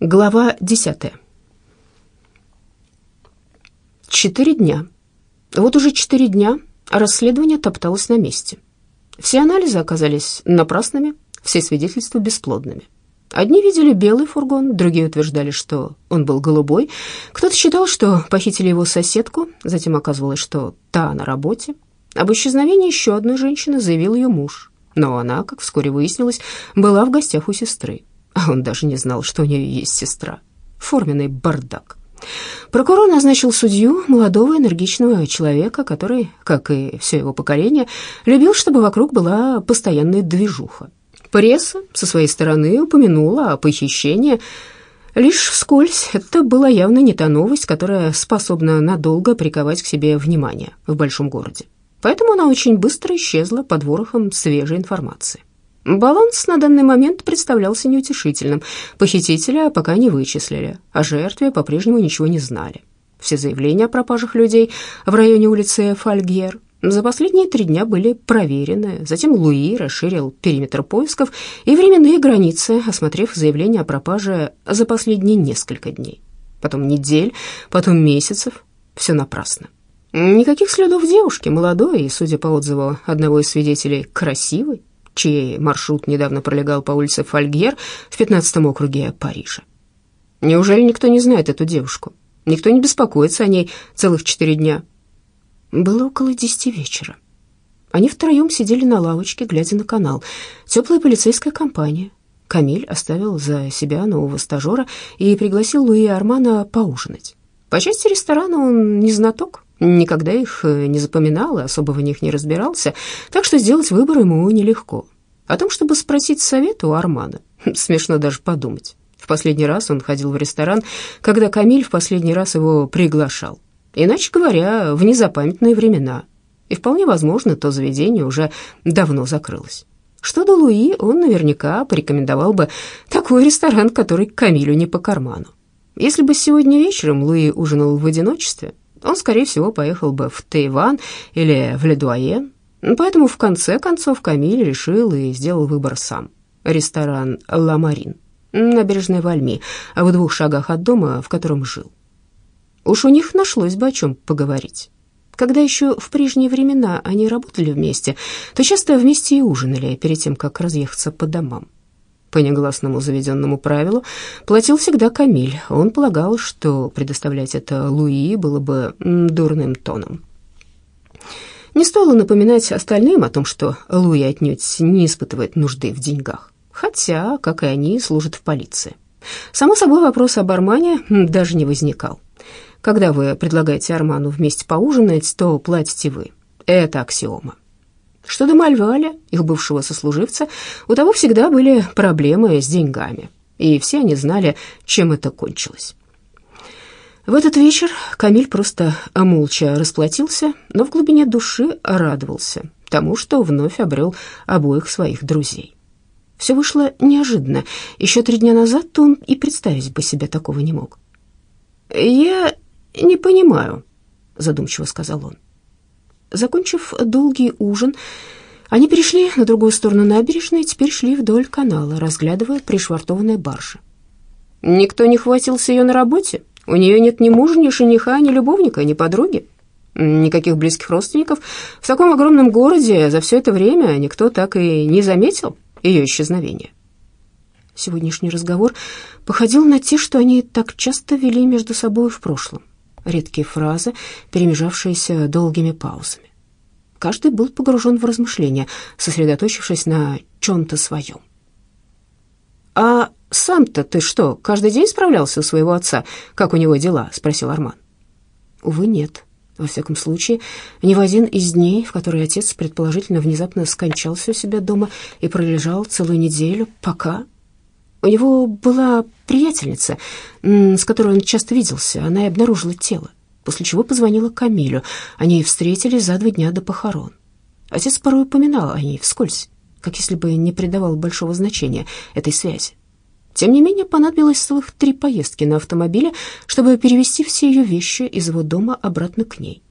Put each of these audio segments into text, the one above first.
Глава десятая. Четыре дня. Вот уже четыре дня расследование топталось на месте. Все анализы оказались напрасными, все свидетельства бесплодными. Одни видели белый фургон, другие утверждали, что он был голубой. Кто-то считал, что похитили его соседку, затем оказывалось, что та на работе. Об исчезновении еще одной женщины заявил ее муж, но она, как вскоре выяснилось, была в гостях у сестры а он даже не знал, что у нее есть сестра. Форменный бардак. Прокурор назначил судью, молодого энергичного человека, который, как и все его поколение, любил, чтобы вокруг была постоянная движуха. Пресса со своей стороны упомянула о похищении. Лишь вскользь это была явно не та новость, которая способна надолго приковать к себе внимание в большом городе. Поэтому она очень быстро исчезла под ворохом свежей информации. Баланс на данный момент представлялся неутешительным. Похитителя пока не вычислили, о жертве по-прежнему ничего не знали. Все заявления о пропажах людей в районе улицы Фальгьер за последние три дня были проверены. Затем Луи расширил периметр поисков и временные границы, осмотрев заявления о пропаже за последние несколько дней. Потом недель, потом месяцев. Все напрасно. Никаких следов девушки, молодой и, судя по отзыву одного из свидетелей, красивой чей маршрут недавно пролегал по улице Фольгьер в 15 округе Парижа. Неужели никто не знает эту девушку? Никто не беспокоится о ней целых четыре дня. Было около десяти вечера. Они втроем сидели на лавочке, глядя на канал. Теплая полицейская компания. Камиль оставил за себя нового стажера и пригласил Луи Армана поужинать. По части ресторана он не знаток, Никогда их э, не запоминал и особо в них не разбирался, так что сделать выбор ему нелегко. О том, чтобы спросить совета у Армана, смешно даже подумать. В последний раз он ходил в ресторан, когда Камиль в последний раз его приглашал. Иначе говоря, в незапамятные времена. И вполне возможно, то заведение уже давно закрылось. Что до Луи, он наверняка порекомендовал бы такой ресторан, который Камилю не по карману. Если бы сегодня вечером Луи ужинал в одиночестве, он, скорее всего, поехал бы в Тайван или в Ледуаен. Поэтому, в конце концов, Камиль решил и сделал выбор сам. Ресторан «Ла Марин», набережная Вальми, в двух шагах от дома, в котором жил. Уж у них нашлось бы о чем поговорить. Когда еще в прежние времена они работали вместе, то часто вместе и ужинали перед тем, как разъехаться по домам. По негласному заведенному правилу платил всегда Камиль. Он полагал, что предоставлять это Луи было бы дурным тоном. Не стоило напоминать остальным о том, что Луи отнюдь не испытывает нужды в деньгах, хотя, как и они, служит в полиции. Само собой, вопрос об Армане даже не возникал. Когда вы предлагаете Арману вместе поужинать, то платите вы. Это аксиома. Что до Мальваля, их бывшего сослуживца, у того всегда были проблемы с деньгами, и все они знали, чем это кончилось. В этот вечер Камиль просто молча расплатился, но в глубине души радовался тому, что вновь обрел обоих своих друзей. Все вышло неожиданно. Еще три дня назад он и представить бы себе такого не мог. «Я не понимаю», — задумчиво сказал он. Закончив долгий ужин, они перешли на другую сторону набережной и теперь шли вдоль канала, разглядывая пришвартованные баржи. «Никто не хватился ее на работе? У нее нет ни мужа, ни жениха, ни любовника, ни подруги?» Никаких близких родственников. В таком огромном городе за все это время никто так и не заметил ее исчезновения. Сегодняшний разговор походил на те, что они так часто вели между собой в прошлом редкие фразы, перемежавшиеся долгими паузами. Каждый был погружен в размышления, сосредоточившись на чем-то своем. «А сам-то ты что, каждый день справлялся у своего отца? Как у него дела?» — спросил Арман. «Увы, нет. Во всяком случае, ни в один из дней, в которые отец, предположительно, внезапно скончался у себя дома и пролежал целую неделю, пока у него была приятельница, с которой он часто виделся. Она и обнаружила тело, после чего позвонила Камилю. Они встретились за два дня до похорон. Отец порой упоминал о ней вскользь, как если бы не придавал большого значения этой связи. Тем не менее, понадобилось целых три поездки на автомобиле, чтобы перевести все ее вещи из его дома обратно к ней.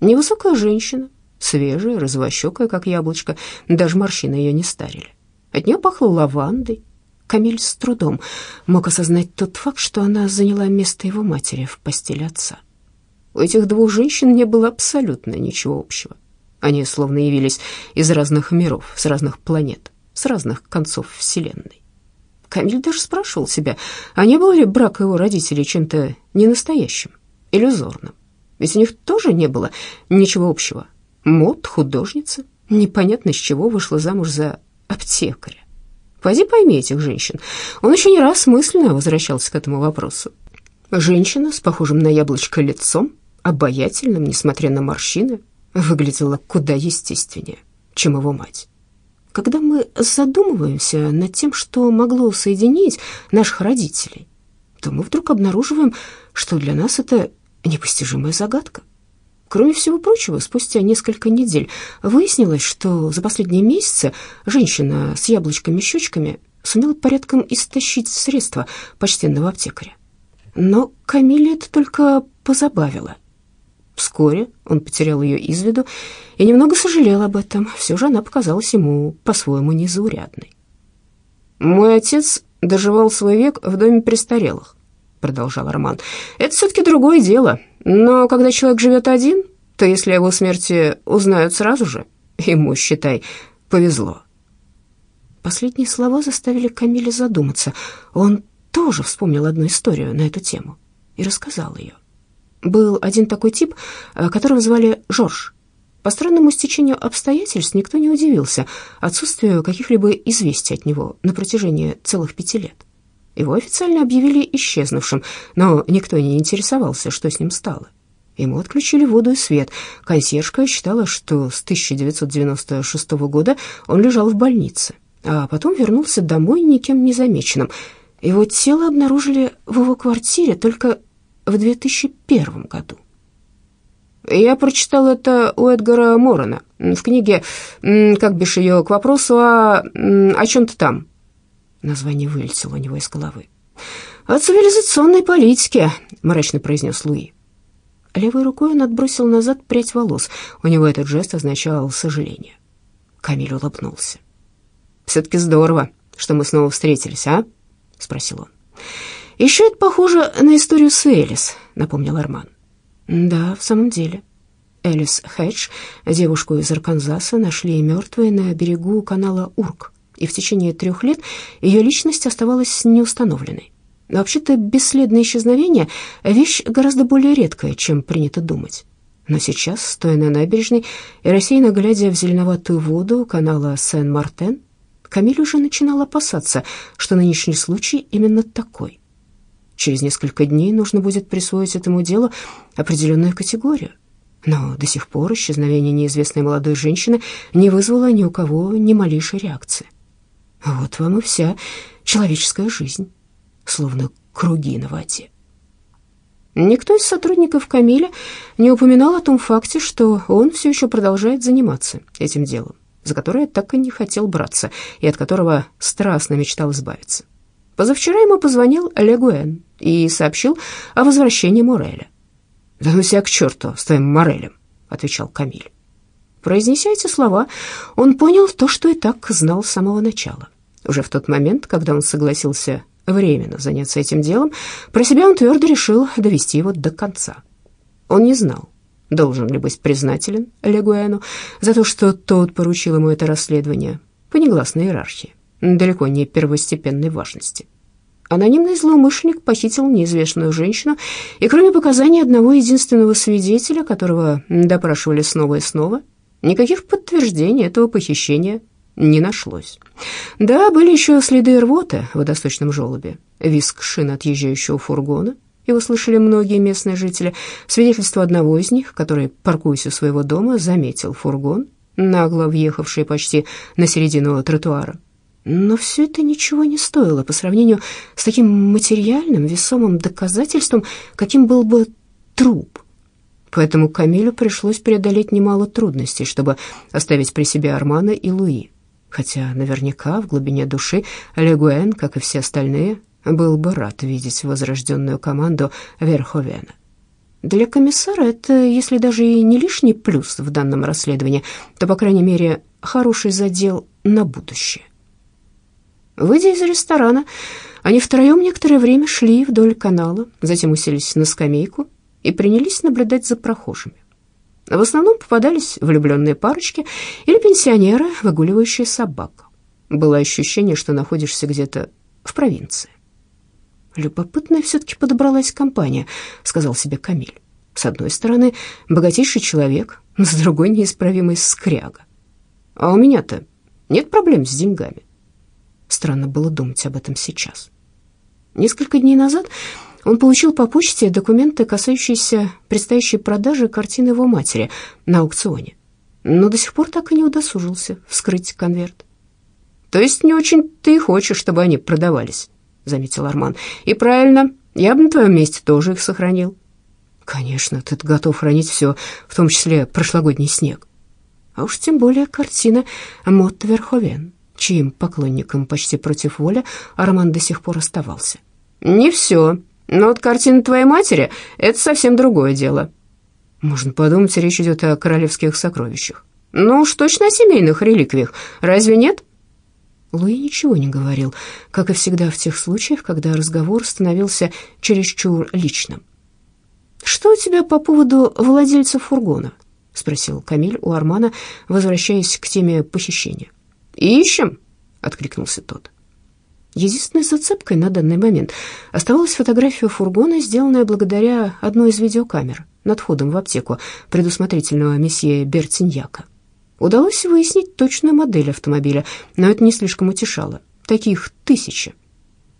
Невысокая женщина, свежая, розовощекая, как яблочко, даже морщины ее не старили. От нее пахло лавандой, Камиль с трудом мог осознать тот факт, что она заняла место его матери в постели отца. У этих двух женщин не было абсолютно ничего общего. Они словно явились из разных миров, с разных планет, с разных концов Вселенной. Камиль даже спрашивал себя, а не был ли брак его родителей чем-то ненастоящим, иллюзорным? Ведь у них тоже не было ничего общего. Мод, художница, непонятно с чего вышла замуж за аптекаря. Пойди пойми этих женщин. Он еще не раз мысленно возвращался к этому вопросу. Женщина с похожим на яблочко лицом, обаятельным, несмотря на морщины, выглядела куда естественнее, чем его мать. Когда мы задумываемся над тем, что могло соединить наших родителей, то мы вдруг обнаруживаем, что для нас это непостижимая загадка. Кроме всего прочего, спустя несколько недель выяснилось, что за последние месяцы женщина с яблочками-щечками сумела порядком истощить средства почтенного аптекаря. Но Камиле это только позабавило. Вскоре он потерял ее из виду и немного сожалел об этом. Все же она показалась ему по-своему незаурядной. «Мой отец доживал свой век в доме престарелых», — продолжал Роман. «Это все-таки другое дело. Но когда человек живет один, то если о его смерти узнают сразу же, ему, считай, повезло». Последние слова заставили Камиля задуматься. Он тоже вспомнил одну историю на эту тему и рассказал ее. Был один такой тип, э, которого звали Жорж. По странному стечению обстоятельств никто не удивился отсутствию каких-либо известий от него на протяжении целых пяти лет. Его официально объявили исчезнувшим, но никто не интересовался, что с ним стало. Ему отключили воду и свет. Консьержка считала, что с 1996 года он лежал в больнице, а потом вернулся домой никем не замеченным. Его тело обнаружили в его квартире только в 2001 году. Я прочитал это у Эдгара Морона в книге, как бишь ее, к вопросу о, о чем-то там. Название вылетело у него из головы. «О цивилизационной политике», — мрачно произнес Луи. Левой рукой он отбросил назад прядь волос. У него этот жест означал сожаление. Камиль улыбнулся. «Все-таки здорово, что мы снова встретились, а?» — спросил он. «Еще это похоже на историю с Элис», — напомнил Арман. «Да, в самом деле». Элис Хедж, девушку из Арканзаса, нашли мертвой на берегу канала Урк, и в течение трех лет ее личность оставалась неустановленной. Вообще-то бесследное исчезновение — вещь гораздо более редкая, чем принято думать. Но сейчас, стоя на набережной и рассеянно глядя в зеленоватую воду канала Сен-Мартен, Камиль уже начинал опасаться, что нынешний случай именно такой — Через несколько дней нужно будет присвоить этому делу определенную категорию. Но до сих пор исчезновение неизвестной молодой женщины не вызвало ни у кого ни малейшей реакции. Вот вам и вся человеческая жизнь, словно круги на воде. Никто из сотрудников Камиля не упоминал о том факте, что он все еще продолжает заниматься этим делом, за которое так и не хотел браться и от которого страстно мечтал избавиться. Позавчера ему позвонил Легуэн и сообщил о возвращении Мореля. «Да ну себя к черту с твоим Морелем», — отвечал Камиль. Произнеся эти слова, он понял то, что и так знал с самого начала. Уже в тот момент, когда он согласился временно заняться этим делом, про себя он твердо решил довести его до конца. Он не знал, должен ли быть признателен Легуэну за то, что тот поручил ему это расследование по негласной иерархии далеко не первостепенной важности. Анонимный злоумышленник похитил неизвестную женщину, и кроме показаний одного единственного свидетеля, которого допрашивали снова и снова, никаких подтверждений этого похищения не нашлось. Да, были еще следы рвоты в водосточном желобе, виск шин отъезжающего фургона, его слышали многие местные жители, свидетельство одного из них, который, паркуясь у своего дома, заметил фургон, нагло въехавший почти на середину тротуара. Но все это ничего не стоило по сравнению с таким материальным, весомым доказательством, каким был бы труп. Поэтому Камилю пришлось преодолеть немало трудностей, чтобы оставить при себе Армана и Луи. Хотя наверняка в глубине души Легуэн, как и все остальные, был бы рад видеть возрожденную команду Верховена. Для комиссара это, если даже и не лишний плюс в данном расследовании, то, по крайней мере, хороший задел на будущее. Выйдя из ресторана, они втроем некоторое время шли вдоль канала, затем уселись на скамейку и принялись наблюдать за прохожими. В основном попадались влюбленные парочки или пенсионеры, выгуливающие собак. Было ощущение, что находишься где-то в провинции. «Любопытная все-таки подобралась компания», — сказал себе Камиль. «С одной стороны, богатейший человек, с другой — неисправимый скряга. А у меня-то нет проблем с деньгами». Странно было думать об этом сейчас. Несколько дней назад он получил по почте документы, касающиеся предстоящей продажи картины его матери на аукционе, но до сих пор так и не удосужился вскрыть конверт. «То есть не очень ты хочешь, чтобы они продавались?» — заметил Арман. «И правильно, я бы на твоем месте тоже их сохранил». «Конечно, ты готов хранить все, в том числе прошлогодний снег. А уж тем более картина Мот Верховен, чьим поклонником почти против воли Арман до сих пор оставался. «Не все. Но вот картина твоей матери — это совсем другое дело». Можно подумать, речь идет о королевских сокровищах. Ну уж точно о семейных реликвиях. Разве нет? Луи ничего не говорил, как и всегда в тех случаях, когда разговор становился чересчур личным. «Что у тебя по поводу владельца фургона?» — спросил Камиль у Армана, возвращаясь к теме похищения. «Ищем», — откликнулся тот. Единственной зацепкой на данный момент оставалась фотография фургона, сделанная благодаря одной из видеокамер над входом в аптеку предусмотрительного месье Бертиньяка. Удалось выяснить точную модель автомобиля, но это не слишком утешало. Таких тысячи.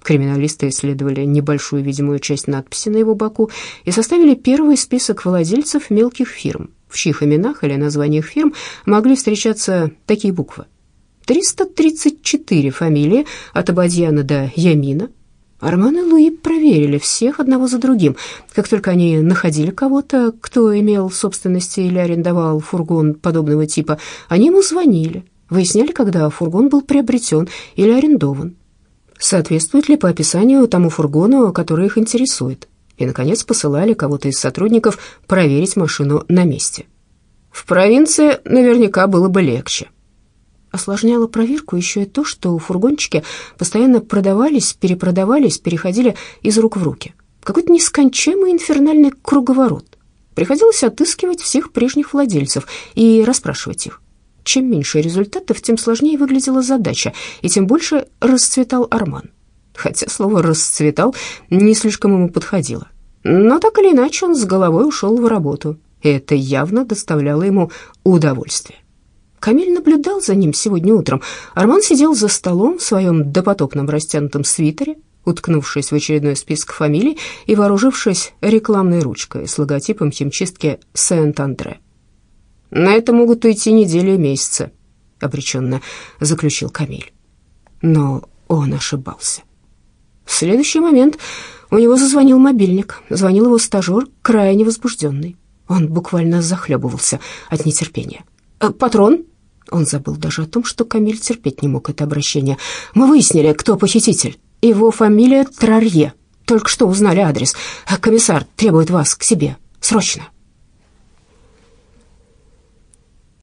Криминалисты исследовали небольшую видимую часть надписи на его боку и составили первый список владельцев мелких фирм, в чьих именах или названиях фирм могли встречаться такие буквы 334 фамилии от Абадьяна до Ямина. Арман и Луи проверили всех одного за другим. Как только они находили кого-то, кто имел в собственности или арендовал фургон подобного типа, они ему звонили, выясняли, когда фургон был приобретен или арендован, соответствует ли по описанию тому фургону, который их интересует, и, наконец, посылали кого-то из сотрудников проверить машину на месте. В провинции наверняка было бы легче. Осложняло проверку еще и то, что фургончики постоянно продавались, перепродавались, переходили из рук в руки. Какой-то нескончаемый инфернальный круговорот. Приходилось отыскивать всех прежних владельцев и расспрашивать их. Чем меньше результатов, тем сложнее выглядела задача, и тем больше расцветал Арман. Хотя слово «расцветал» не слишком ему подходило. Но так или иначе он с головой ушел в работу, и это явно доставляло ему удовольствие. Камиль наблюдал за ним сегодня утром. Арман сидел за столом в своем допотопном растянутом свитере, уткнувшись в очередной список фамилий и вооружившись рекламной ручкой с логотипом химчистки Сент-Андре. «На это могут уйти недели и месяцы», — обреченно заключил Камиль. Но он ошибался. В следующий момент у него зазвонил мобильник. Звонил его стажер, крайне возбужденный. Он буквально захлебывался от нетерпения. «Э, «Патрон?» Он забыл даже о том, что Камиль терпеть не мог это обращение. «Мы выяснили, кто похититель. Его фамилия Трарье. Только что узнали адрес. Комиссар требует вас к себе. Срочно!»